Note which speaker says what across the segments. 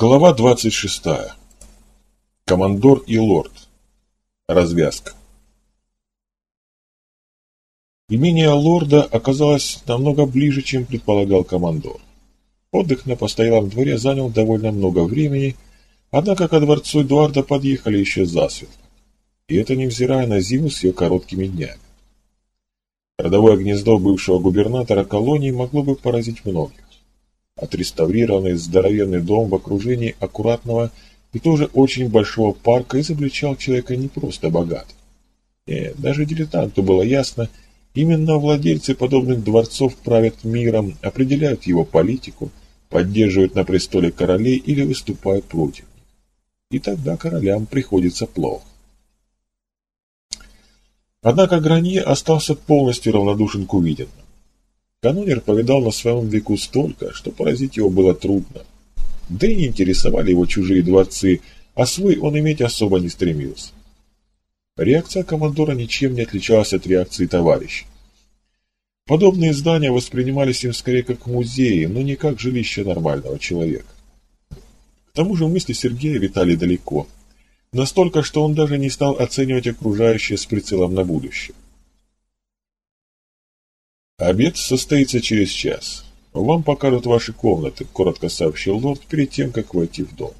Speaker 1: Глава 26. Командор и лорд. Развязка. Имение лорда оказалось намного ближе, чем предполагал командор. Отдых на постоялом дворе занял довольно много времени, однако ко дворцу Эдуарда подъехали еще засветло. И это невзирая на зиму с ее короткими днями. Родовое гнездо бывшего губернатора колонии могло бы поразить многих. Отреставрированный здоровенный дом в окружении аккуратного и тоже очень большого парка изобличал человека не просто богатым. Нет, даже дилетанту было ясно, именно владельцы подобных дворцов правят миром, определяют его политику, поддерживают на престоле королей или выступают против. И тогда королям приходится плохо. Однако Гранье остался полностью равнодушен к увиденному. Канонер повидал на своем веку столько, что поразить его было трудно. Да и не интересовали его чужие дворцы, а свой он иметь особо не стремился. Реакция командора ничем не отличалась от реакции товарища. Подобные здания воспринимались им скорее как музеи, но не как жилище нормального человека. К тому же мысли Сергея витали далеко. Настолько, что он даже не стал оценивать окружающее с прицелом на будущее. «Обед состоится через час. Вам покажут ваши комнаты», — коротко сообщил лорд перед тем, как войти в дом.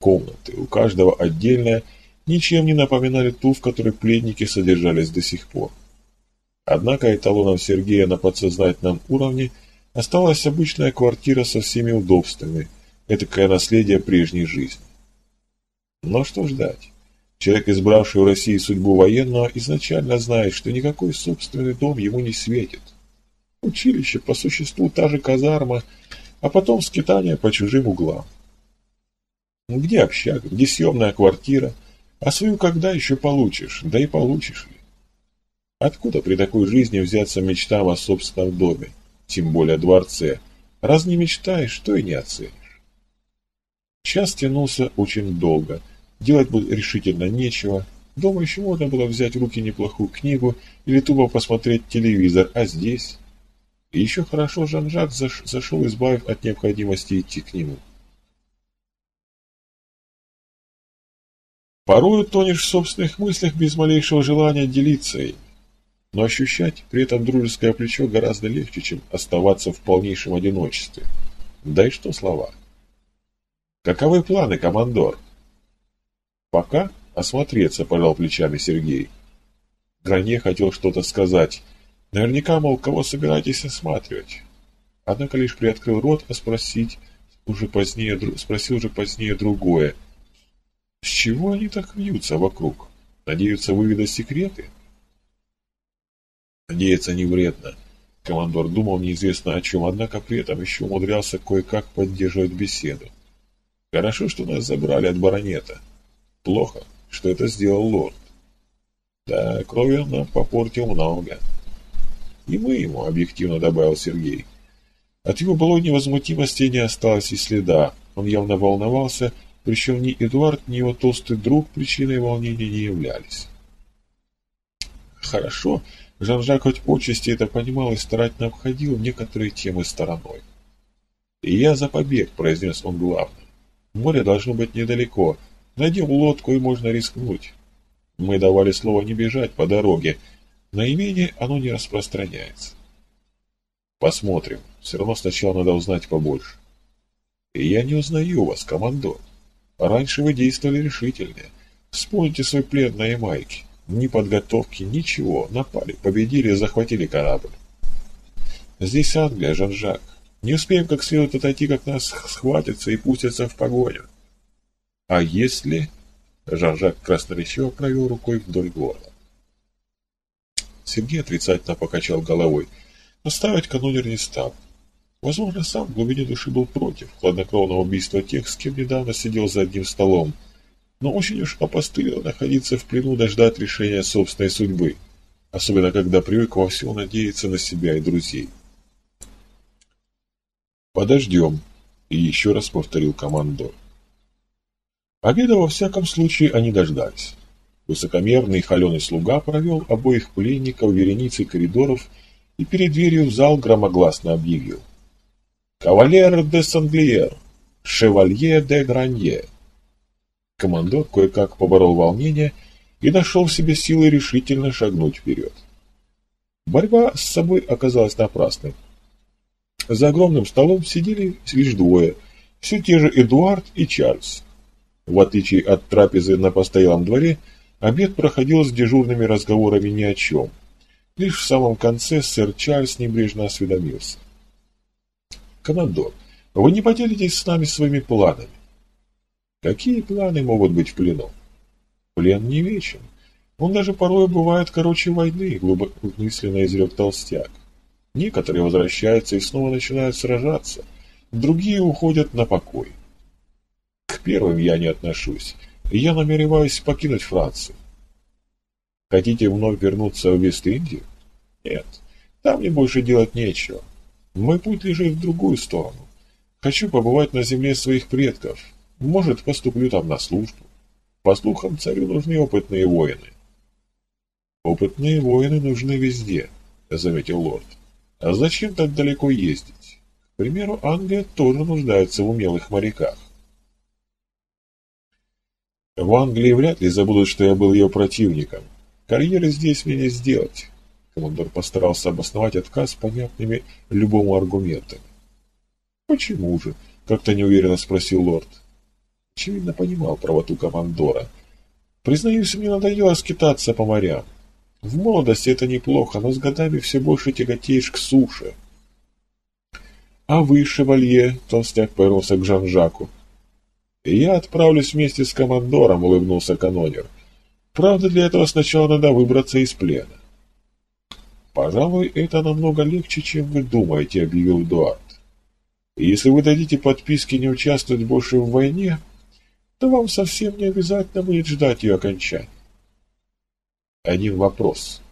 Speaker 1: Комнаты, у каждого отдельная, ничем не напоминали ту, в которой пленники содержались до сих пор. Однако эталоном Сергея на подсознательном уровне осталась обычная квартира со всеми удобствами, этакое наследие прежней жизни. Но что ждать? Человек, избравший в России судьбу военного, изначально знает, что никакой собственный дом ему не светит. Училище, по существу, та же казарма, а потом скитание по чужим углам. Где общага, где съемная квартира, а свою когда еще получишь, да и получишь ли? Откуда при такой жизни взяться мечтам о собственном доме, тем более дворце? Раз не мечтаешь, то и не оценишь. Час тянулся очень долго – Делать было решительно нечего. Дома еще можно было взять в руки неплохую книгу или тупо посмотреть телевизор, а здесь... И еще хорошо Жан-Жак заш... зашел, избавив от необходимости идти к нему. Порою тонешь в собственных мыслях без малейшего желания делиться ими. Но ощущать при этом дружеское плечо гораздо легче, чем оставаться в полнейшем одиночестве. Да и что слова. Каковы планы, командор? Пока осмотреться, пожал плечами Сергей. Гранье хотел что-то сказать. Наверняка, мол, кого собираетесь осматривать? Однако лишь приоткрыл рот, а спросить уже позднее, спросил уже позднее другое. С чего они так вьются вокруг? Надеются выведать секреты? Надеяться не вредно. Командор думал неизвестно о чем, однако при этом еще умудрялся кое-как поддерживать беседу. Хорошо, что нас забрали от баронета. Плохо, что это сделал лорд. Да, крови он нам попортил много. И мы ему, объективно добавил Сергей. От его былой невозмутимости не осталось и следа. Он явно волновался, причем ни Эдуард, ни его толстый друг причиной волнения не являлись. Хорошо, Жан-Жак хоть отчасти это понимал и старательно обходил некоторые темы стороной. «И я за побег», — произнес он главный. «Море должно быть недалеко, Найдем лодку и можно рискнуть. Мы давали слово не бежать по дороге. На имение оно не распространяется. Посмотрим. Все равно сначала надо узнать побольше. И я не узнаю вас, командор. Раньше вы действовали решительнее. Вспомните свой плен на Ямайке. Ни подготовки, ничего. Напали, победили, захватили корабль. Здесь Англия, Жан-Жак. Не успеем как следует отойти, как нас схватятся и пустятся в погоню. А если... Жан-Жак красноречиво провел рукой вдоль горла. Сергей отрицательно покачал головой, но ставить канонер не стал. Возможно, сам в глубине души был против хладнокровного убийства тех, с кем недавно сидел за одним столом, но очень уж опостылило находиться в плену дождать решения собственной судьбы, особенно когда привык во всем надеяться на себя и друзей. «Подождем», — и еще раз повторил командор. Обеда во всяком случае они дождались. Высокомерный холеный слуга провел обоих пленников вереницей коридоров и перед дверью в зал громогласно объявил. «Кавалер де Санглиер, «Шевалье де Гранье». Командор кое-как поборол волнение и нашел в себе силы решительно шагнуть вперед. Борьба с собой оказалась напрасной. За огромным столом сидели лишь двое, все те же Эдуард и Чарльз. В отличие от трапезы на постоялом дворе, обед проходил с дежурными разговорами ни о чем. Лишь в самом конце сэр Чарльз небрежно осведомился. «Командор, вы не поделитесь с нами своими планами?» «Какие планы могут быть в плену?» «Плен не вечен. Он даже порой бывает короче войны», — глубокомысленно изрек толстяк. «Некоторые возвращаются и снова начинают сражаться, другие уходят на покой. Первым я не отношусь, и я намереваюсь покинуть Францию. Хотите вновь вернуться в Вест-Индию? Нет, там мне больше делать нечего. Мой путь лежит в другую сторону. Хочу побывать на земле своих предков. Может, поступлю там на службу. По слухам, царю нужны опытные воины. Опытные воины нужны везде, заметил лорд. А зачем так далеко ездить? К примеру, Англия тоже нуждается в умелых моряках. В Англии вряд ли забудут, что я был ее противником. Карьеры здесь мне не сделать. Командор постарался обосновать отказ понятными любому аргументами. «Почему же?» — как-то неуверенно спросил лорд. Очевидно, понимал правоту командора. «Признаюсь, мне надоело скитаться по морям. В молодости это неплохо, но с годами все больше тяготеешь к суше». «А вы, шевалье?» — толстяк повернулся к Жан-Жаку. «Я отправлюсь вместе с командором», — улыбнулся канонер. «Правда, для этого сначала надо выбраться из плена». «Пожалуй, это намного легче, чем вы думаете», — объявил Эдуард. «Если вы дадите подписки не участвовать больше в войне, то вам совсем не обязательно будет ждать ее окончания». Один вопрос.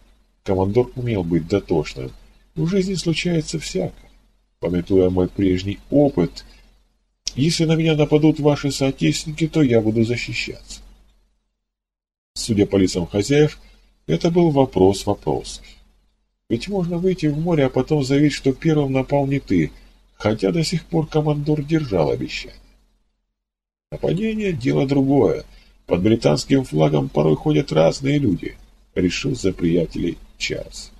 Speaker 1: Командор умел быть дотошным. В жизни случается всякое. Пометуя мой прежний опыт — если на меня нападут ваши соотечественники, то я буду защищаться. Судя по лицам хозяев, это был вопрос вопросов. Ведь можно выйти в море, а потом заявить, что первым напал не ты, хотя до сих пор командор держал обещание. Нападение – дело другое. Под британским флагом порой ходят разные люди, решил за приятелей Чарльз.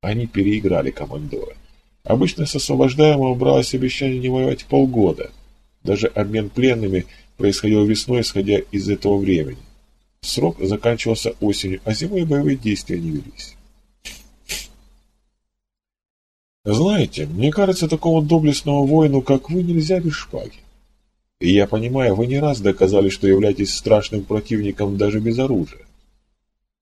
Speaker 1: Они переиграли командора. Обычно с освобождаемого бралось обещание не воевать полгода. Даже обмен пленными происходил весной, исходя из этого времени. Срок заканчивался осенью, а зимой боевые действия не велись. Знаете, мне кажется, такого доблестного воину, как вы, нельзя без шпаги. И я понимаю, вы не раз доказали, что являетесь страшным противником даже без оружия.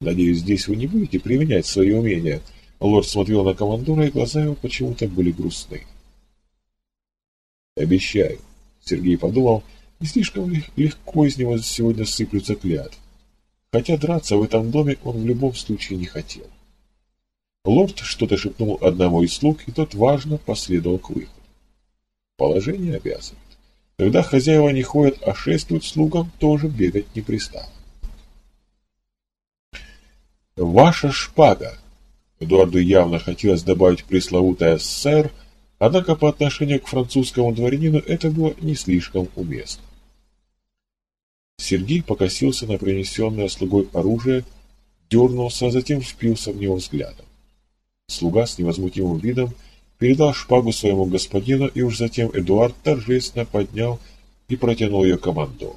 Speaker 1: Надеюсь, здесь вы не будете применять свои умения – Лорд смотрел на командора, и глаза его почему-то были грустны. «Обещаю», — Сергей подумал, — «не слишком легко из него сегодня сыплются клятвы. Хотя драться в этом доме он в любом случае не хотел». Лорд что-то шепнул одному из слуг, и тот важно последовал к выходу. Положение обязывает. Когда хозяева не ходят, а шествуют слугам, тоже бегать не пристало. «Ваша шпага!» Эдуарду явно хотелось добавить пресловутое «сэр», однако по отношению к французскому дворянину это было не слишком уместно. Сергей покосился на принесенное слугой оружие, дернулся, а затем впился в него взглядом. Слуга с невозмутимым видом передал шпагу своему господину, и уж затем Эдуард торжественно поднял и протянул ее командору.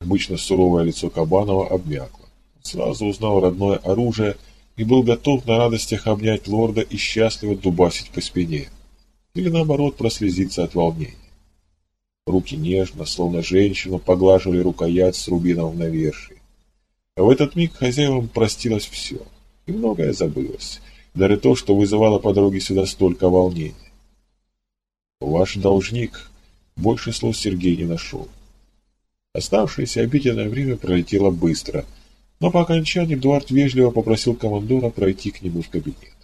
Speaker 1: Обычно суровое лицо Кабанова обмякло. Сразу узнал родное оружие – и был готов на радостях обнять лорда и счастливо дубасить по спине, или наоборот прослезиться от волнения. Руки нежно, словно женщину, поглаживали рукоять с рубином на навершии. А в этот миг хозяевам простилось все, и многое забылось, даже то, что вызывало по дороге сюда столько волнения. Ваш должник больше слов Сергей не нашел. Оставшееся обеденное время пролетело быстро – но по окончании Эдуард вежливо попросил командора пройти к нему в кабинет.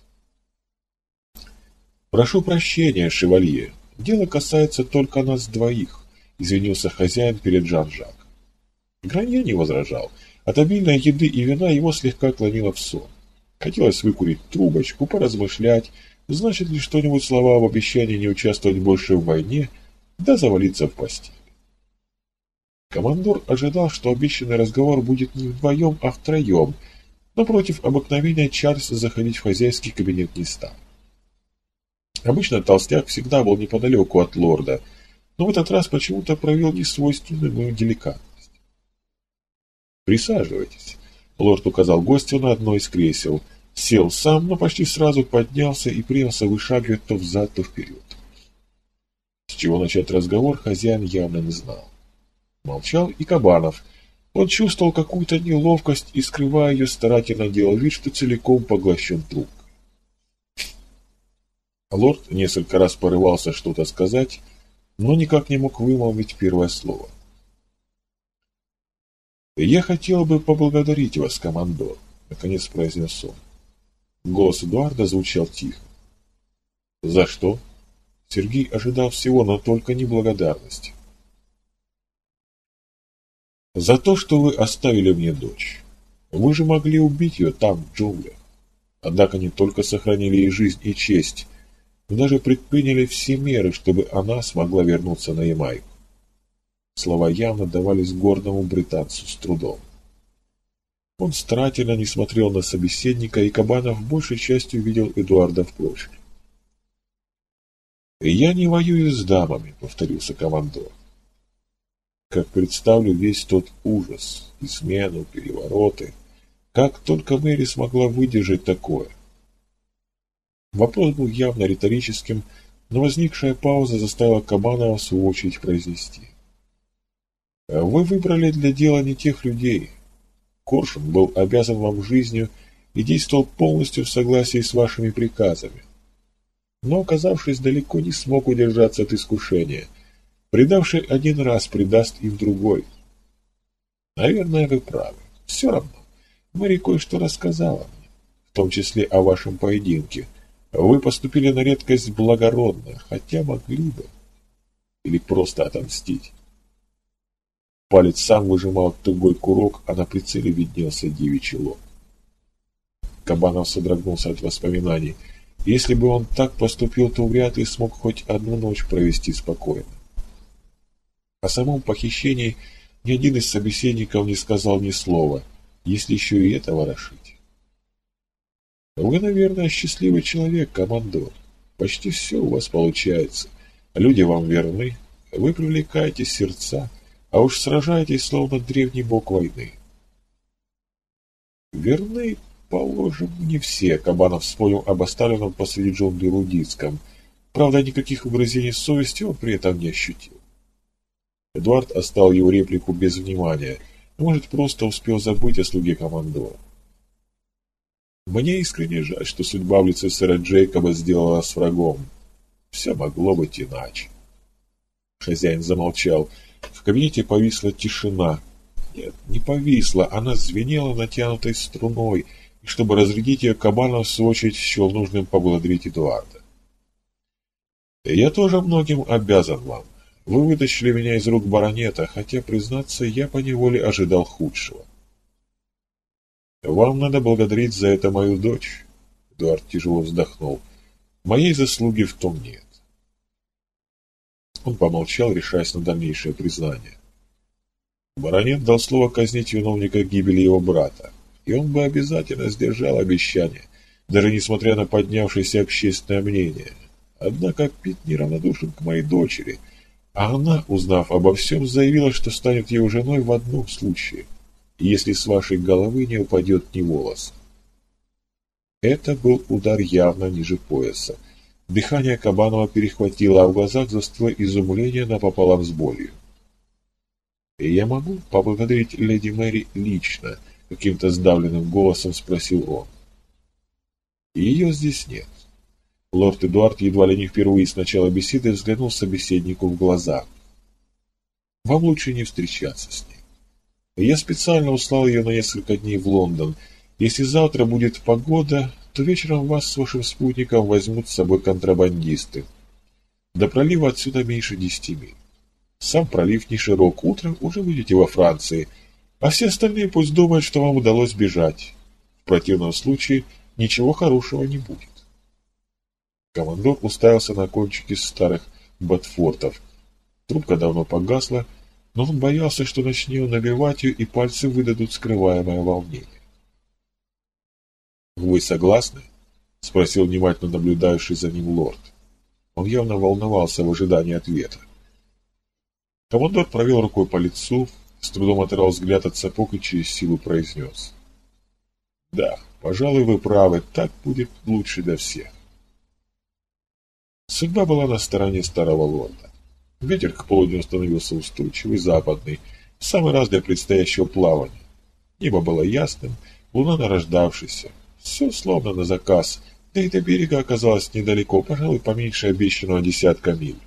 Speaker 1: «Прошу прощения, шевалье, дело касается только нас двоих», — извинился хозяин перед Жан-Жак. Гранье не возражал. От обильной еды и вина его слегка клонило в сон. Хотелось выкурить трубочку, поразмышлять, значит ли что-нибудь слова об обещании не участвовать больше в войне, да завалиться в постель. Командор ожидал, что обещанный разговор будет не вдвоем, а втроем, но против обыкновения Чарльз заходить в хозяйский кабинет не стал. Обычно толстяк всегда был неподалеку от лорда, но в этот раз почему-то проявил несвойственную деликатность. «Присаживайтесь», — лорд указал гостю на одно из кресел, сел сам, но почти сразу поднялся и принялся вышагивать то взад, то вперед. С чего начать разговор, хозяин явно не знал. Молчал и Кабанов. Он чувствовал какую-то неловкость и, скрывая ее, старательно делал вид, что целиком поглощен трубкой. Лорд несколько раз порывался что-то сказать, но никак не мог вымолвить первое слово. «Я хотел бы поблагодарить вас, командор», — наконец произнес он. Голос Эдуарда звучал тихо. «За что?» Сергей ожидал всего, но только не благодарности. За то, что вы оставили мне дочь. Вы же могли убить ее там, в джунглях. Однако не только сохранили ей жизнь и честь, но даже предприняли все меры, чтобы она смогла вернуться на Ямайку. Слова явно давались гордому британцу с трудом. Он старательно не смотрел на собеседника, и Кабанов большей частью видел Эдуарда в прошлом. «Я не воюю с дамами», — повторился командор как представлю весь тот ужас, измену, перевороты. Как только Мэри смогла выдержать такое? Вопрос был явно риторическим, но возникшая пауза заставила Кабанова в свою очередь произнести. Вы выбрали для дела не тех людей. Коршун был обязан вам жизнью и действовал полностью в согласии с вашими приказами. Но, оказавшись далеко, не смог удержаться от искушения – Предавший один раз предаст и в другой. Наверное, вы правы. Все равно. Мэри кое-что рассказала мне, в том числе о вашем поединке. Вы поступили на редкость благородно, хотя могли бы. Или просто отомстить. Палец сам выжимал тугой курок, а на прицеле виднелся девичий лоб. Кабанов содрогнулся от воспоминаний. Если бы он так поступил, то вряд ли смог хоть одну ночь провести спокойно. О самом похищении ни один из собеседников не сказал ни слова, если еще и это ворошить. Вы, наверное, счастливый человек, командор. Почти все у вас получается. Люди вам верны, вы привлекаете сердца, а уж сражаетесь, словно древний бог войны. Верны, положим, не все, Кабанов вспомнил об оставленном посреди джунглей Рудицком. Правда, никаких угрызений совести он при этом не ощутил. Эдуард оставил его реплику без внимания, может, просто успел забыть о слуге командора. Мне искренне жаль, что судьба в лице сэра Джейкоба сделала с врагом. Все могло быть иначе. Хозяин замолчал. В кабинете повисла тишина. Нет, не повисла, она звенела натянутой струной, и чтобы разрядить ее, Кабанов в свою очередь счел нужным поблагодарить Эдуарда. «Я тоже многим обязан вам. Вы вытащили меня из рук баронета, хотя, признаться, я поневоле ожидал худшего. Вам надо благодарить за это мою дочь. Эдуард тяжело вздохнул. Моей заслуги в том нет. Он помолчал, решаясь на дальнейшее признание. Баронет дал слово казнить виновника гибели его брата, и он бы обязательно сдержал обещание, даже несмотря на поднявшееся общественное мнение. Однако Пит неравнодушен к моей дочери — а она, узнав обо всем, заявила, что станет его женой в одном случае, если с вашей головы не упадет ни волос. Это был удар явно ниже пояса. Дыхание Кабанова перехватило, а в глазах застыло изумление напополам с болью. «И я могу поблагодарить леди Мэри лично?» — каким-то сдавленным голосом спросил он. «Ее здесь нет. Лорд Эдуард едва ли не впервые с начала беседы взглянул собеседнику в глаза. «Вам лучше не встречаться с ней. Я специально услал ее на несколько дней в Лондон. Если завтра будет погода, то вечером вас с вашим спутником возьмут с собой контрабандисты. До пролива отсюда меньше десяти миль. Сам пролив не широк, утром уже выйдете во Франции, а все остальные пусть думают, что вам удалось бежать. В противном случае ничего хорошего не будет. Командор уставился на кончики старых ботфортов. Трубка давно погасла, но он боялся, что начнет набивать ее, и пальцы выдадут скрываемое волнение. «Вы согласны?» — спросил внимательно наблюдающий за ним лорд. Он явно волновался в ожидании ответа. Командор провел рукой по лицу, с трудом оторвал взгляд от сапог и через силу произнес. «Да, пожалуй, вы правы, так будет лучше для всех». Судьба была на стороне старого лорда. Ветер к полудню становился устойчивый, западный, в самый раз для предстоящего плавания. Небо было ясным, луна нарождавшаяся, все словно на заказ, да и до берега оказалось недалеко, пожалуй, поменьше обещанного десятка миль.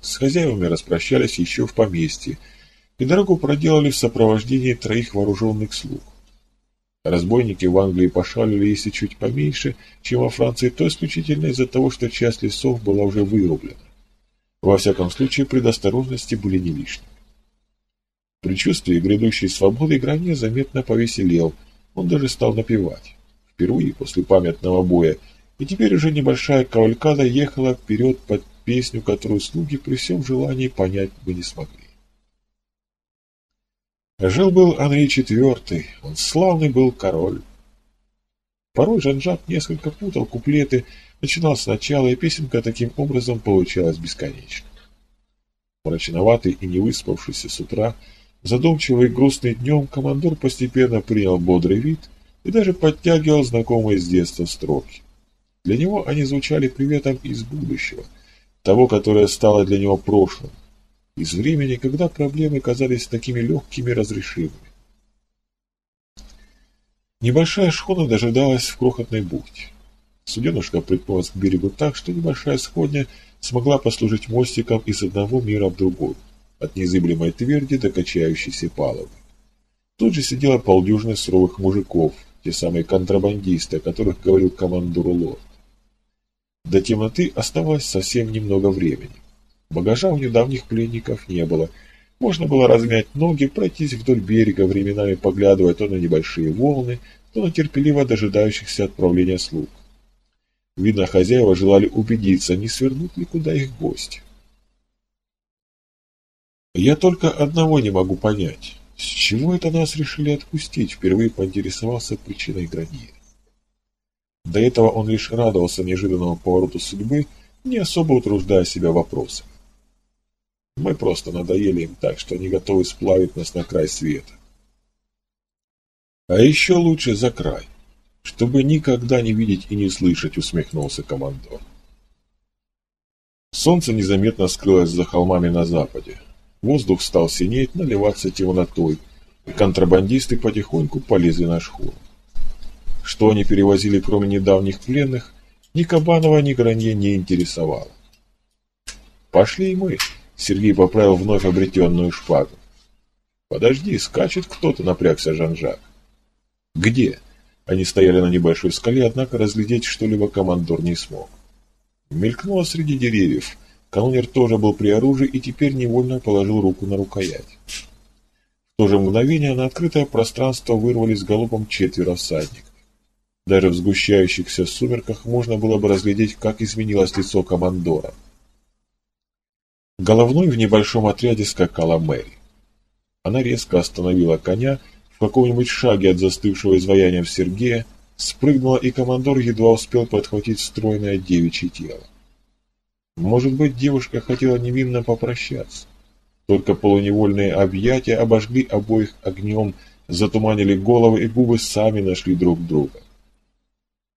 Speaker 1: С хозяевами распрощались еще в поместье, и дорогу проделали в сопровождении троих вооруженных слуг. Разбойники в Англии пошалили, если чуть поменьше, чем во Франции, то исключительно из-за того, что часть лесов была уже вырублена. Во всяком случае, предосторожности были не лишними. При чувстве грядущей свободы Гранье заметно повеселел, он даже стал напевать. Впервые после памятного боя, и теперь уже небольшая кавалькада ехала вперед под песню, которую слуги при всем желании понять бы не смогли. Жил-был Анри IV, он славный был король. Порой Жан-Жак несколько путал куплеты, начинал сначала, и песенка таким образом получалась бесконечной. Мрачноватый и не выспавшийся с утра, задумчивый и грустный днем, командор постепенно принял бодрый вид и даже подтягивал знакомые с детства строки. Для него они звучали приветом из будущего, того, которое стало для него прошлым, из времени, когда проблемы казались такими легкими и разрешимыми. Небольшая шхуна дожидалась в крохотной бухте. Суденушка приткнулась к берегу так, что небольшая сходня смогла послужить мостиком из одного мира в другой, от незыблемой тверди до качающейся палубы. Тут же сидело полдюжины суровых мужиков, те самые контрабандисты, о которых говорил командор Лорд. До темноты оставалось совсем немного времени. Багажа у недавних пленников не было. Можно было размять ноги, пройтись вдоль берега, временами поглядывая то на небольшие волны, то на терпеливо дожидающихся отправления слуг. Видно, хозяева желали убедиться, не свернут ли куда их гости. Я только одного не могу понять. С чего это нас решили отпустить? Впервые поинтересовался причиной Гранье. До этого он лишь радовался неожиданному повороту судьбы, не особо утруждая себя вопросом. Мы просто надоели им так, что они готовы сплавить нас на край света. А еще лучше за край, чтобы никогда не видеть и не слышать, усмехнулся командор. Солнце незаметно скрылось за холмами на западе. Воздух стал синеть, наливаться темнотой, и контрабандисты потихоньку полезли на шхуну. Что они перевозили, кроме недавних пленных, ни Кабанова, ни Гранье не интересовало. «Пошли и мы», — Сергей поправил вновь обретенную шпагу. «Подожди, скачет кто-то», — напрягся Жан-Жак. «Где?» Они стояли на небольшой скале, однако разглядеть что-либо командор не смог. Мелькнуло среди деревьев. Канонер тоже был при оружии и теперь невольно положил руку на рукоять. В то же мгновение на открытое пространство вырвались галопом четверо всадников. Даже в сгущающихся сумерках можно было бы разглядеть, как изменилось лицо командора. Головной в небольшом отряде скакала Мэри. Она резко остановила коня в каком-нибудь шаге от застывшего изваяния в Сергея, спрыгнула, и командор едва успел подхватить стройное девичье тело. Может быть, девушка хотела невинно попрощаться. Только полуневольные объятия обожгли обоих огнем, затуманили головы, и губы сами нашли друг друга.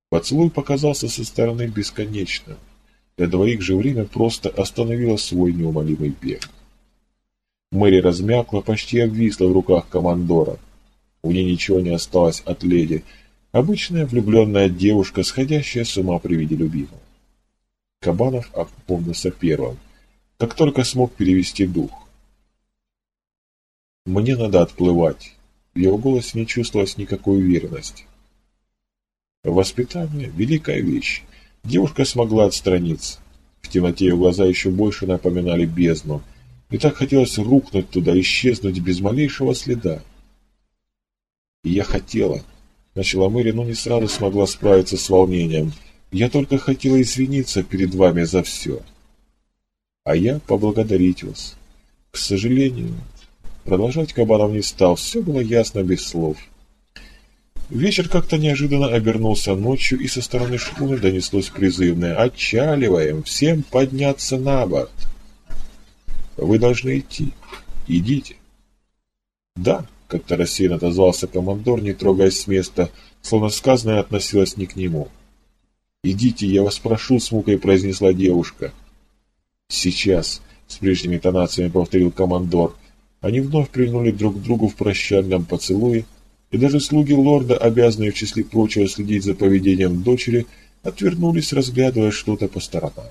Speaker 1: Поцелуй показался со стороны бесконечным. Для двоих же время просто остановило свой неумолимый бег. Мэри размякла, почти обвисла в руках командора. У нее ничего не осталось от леди. Обычная влюбленная девушка, сходящая с ума при виде любимого. Кабанов опомнился первым, как только смог перевести дух. «Мне надо отплывать». В его голосе не чувствовалось никакой уверенности. Воспитание – великая вещь. Девушка смогла отстраниться. В темноте ее глаза еще больше напоминали бездну. И так хотелось рухнуть туда, исчезнуть без малейшего следа. И я хотела. Начала Мэри, но не сразу смогла справиться с волнением. Я только хотела извиниться перед вами за все. а я поблагодарить вас. К сожалению, продолжать Кабанов не стал, все было ясно без слов. Вечер как-то неожиданно обернулся ночью, и со стороны шхуны донеслось призывное «Отчаливаем! Всем подняться на борт!» «Вы должны идти. Идите!» «Да», — как-то рассеянно отозвался командор, не трогаясь с места, словно сказанное относилось не к нему. «Идите, я вас прошу», — с мукой произнесла девушка. «Сейчас», — с прежними тонациями повторил командор. Они вновь прильнули друг к другу в прощальном поцелуе, и даже слуги лорда, обязанные в числе прочего следить за поведением дочери, отвернулись, разглядывая что-то по сторонам.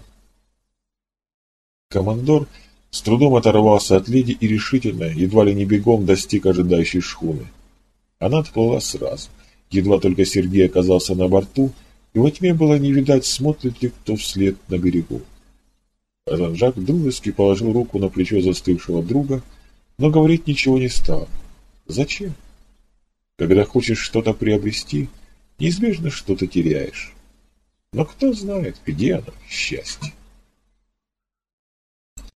Speaker 1: Командор с трудом оторвался от леди и решительно, едва ли не бегом, достиг ожидающей шхуны. Она отплыла сразу. Едва только Сергей оказался на борту, и во тьме было не видать, смотрит ли кто вслед на берегу. Жан-Жак дружески положил руку на плечо застывшего друга, но говорить ничего не стал. Зачем? Когда хочешь что-то приобрести, неизбежно что-то теряешь. Но кто знает, где оно, счастье.